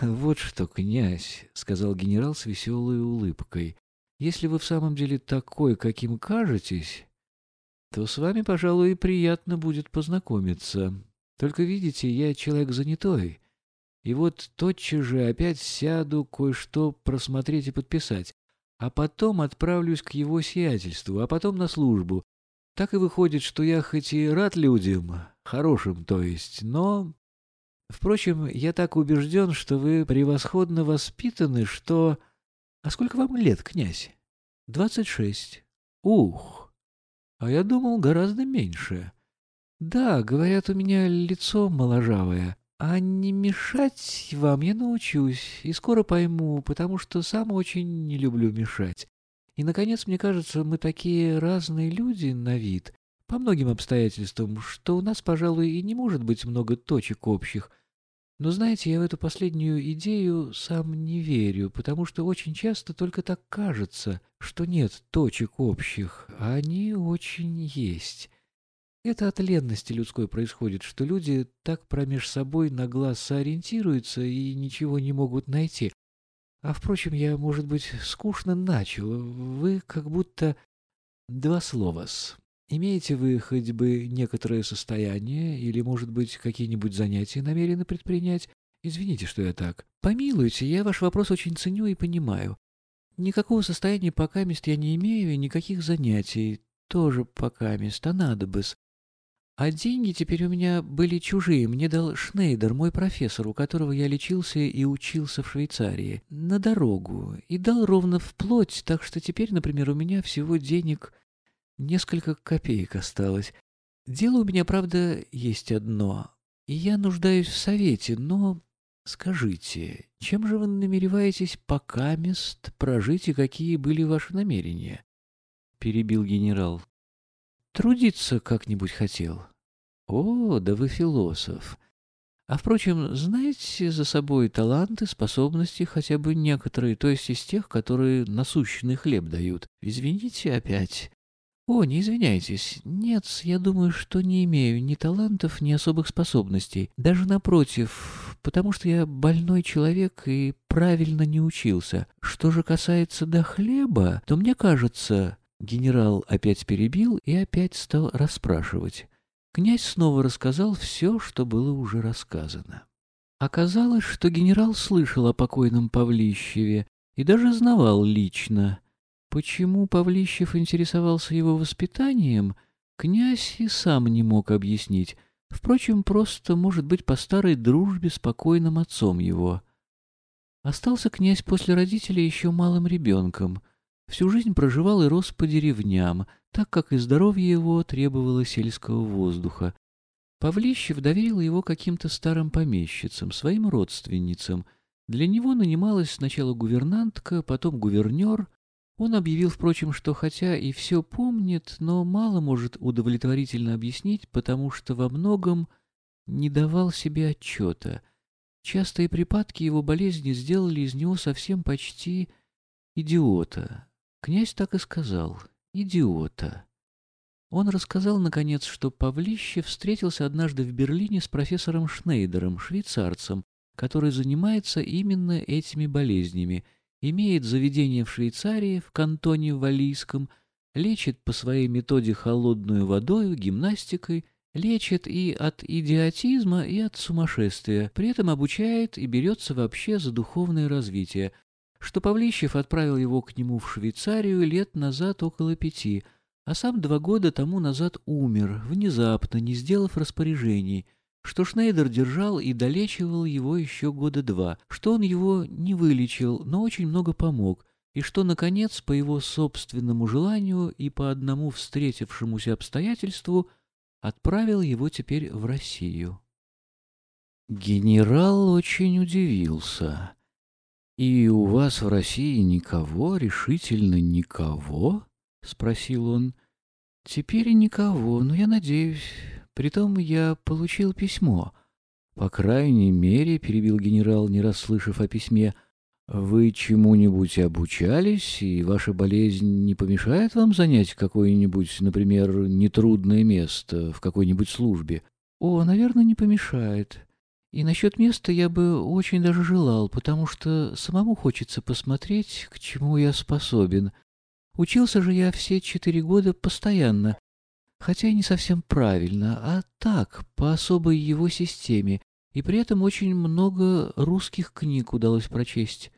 «Вот что, князь», — сказал генерал с веселой улыбкой, — «если вы в самом деле такой, каким кажетесь, то с вами, пожалуй, приятно будет познакомиться. Только, видите, я человек занятой, и вот тотчас же опять сяду кое-что просмотреть и подписать, а потом отправлюсь к его сиятельству, а потом на службу. Так и выходит, что я хоть и рад людям, хорошим, то есть, но Впрочем, я так убежден, что вы превосходно воспитаны, что... А сколько вам лет, князь? Двадцать шесть. Ух! А я думал, гораздо меньше. Да, говорят, у меня лицо моложавое. А не мешать вам я научусь и скоро пойму, потому что сам очень не люблю мешать. И, наконец, мне кажется, мы такие разные люди на вид, по многим обстоятельствам, что у нас, пожалуй, и не может быть много точек общих, но знаете, я в эту последнюю идею сам не верю, потому что очень часто только так кажется, что нет точек общих, а они очень есть. Это от ленности людской происходит, что люди так промеж собой на глаз сориентируются и ничего не могут найти. А, впрочем, я, может быть, скучно начал. Вы как будто... Два слова-с. Имеете вы хоть бы некоторое состояние или, может быть, какие-нибудь занятия намерены предпринять? Извините, что я так. Помилуйте, я ваш вопрос очень ценю и понимаю. Никакого состояния пока мест я не имею и никаких занятий тоже пока мест, а надо бы -с. А деньги теперь у меня были чужие. Мне дал Шнейдер, мой профессор, у которого я лечился и учился в Швейцарии, на дорогу. И дал ровно вплоть, так что теперь, например, у меня всего денег Несколько копеек осталось. Дело у меня, правда, есть одно, и я нуждаюсь в совете, но... Скажите, чем же вы намереваетесь пока мест прожить и какие были ваши намерения? Перебил генерал. Трудиться как-нибудь хотел. О, да вы философ. А, впрочем, знаете за собой таланты, способности, хотя бы некоторые, то есть из тех, которые насущный хлеб дают. Извините опять. «О, не извиняйтесь. Нет, я думаю, что не имею ни талантов, ни особых способностей. Даже напротив, потому что я больной человек и правильно не учился. Что же касается до хлеба, то мне кажется...» Генерал опять перебил и опять стал расспрашивать. Князь снова рассказал все, что было уже рассказано. Оказалось, что генерал слышал о покойном Павлищеве и даже знавал лично. Почему Павлищев интересовался его воспитанием, князь и сам не мог объяснить. Впрочем, просто, может быть, по старой дружбе с покойным отцом его. Остался князь после родителей еще малым ребенком. Всю жизнь проживал и рос по деревням, так как и здоровье его требовало сельского воздуха. Павлищев доверил его каким-то старым помещицам, своим родственницам. Для него нанималась сначала гувернантка, потом гувернер, он объявил, впрочем, что хотя и все помнит, но мало может удовлетворительно объяснить, потому что во многом не давал себе отчета. Частые припадки его болезни сделали из него совсем почти идиота. Князь так и сказал — идиота. Он рассказал, наконец, что Павлище встретился однажды в Берлине с профессором Шнейдером, швейцарцем, который занимается именно этими болезнями — имеет заведение в Швейцарии, в кантоне Валийском, лечит по своей методе холодную водой, гимнастикой, лечит и от идиотизма, и от сумасшествия, при этом обучает и берется вообще за духовное развитие, что Павлищев отправил его к нему в Швейцарию лет назад около пяти, а сам два года тому назад умер, внезапно, не сделав распоряжений – что Шнейдер держал и долечивал его еще года два, что он его не вылечил, но очень много помог, и что, наконец, по его собственному желанию и по одному встретившемуся обстоятельству отправил его теперь в Россию. Генерал очень удивился. «И у вас в России никого, решительно никого?» — спросил он. «Теперь никого, но я надеюсь, Притом я получил письмо. По крайней мере, перебил генерал, не расслышав о письме, вы чему-нибудь обучались, и ваша болезнь не помешает вам занять какое-нибудь, например, нетрудное место в какой-нибудь службе? О, наверное, не помешает. И насчет места я бы очень даже желал, потому что самому хочется посмотреть, к чему я способен. Учился же я все четыре года постоянно, хотя и не совсем правильно, а так, по особой его системе, и при этом очень много русских книг удалось прочесть.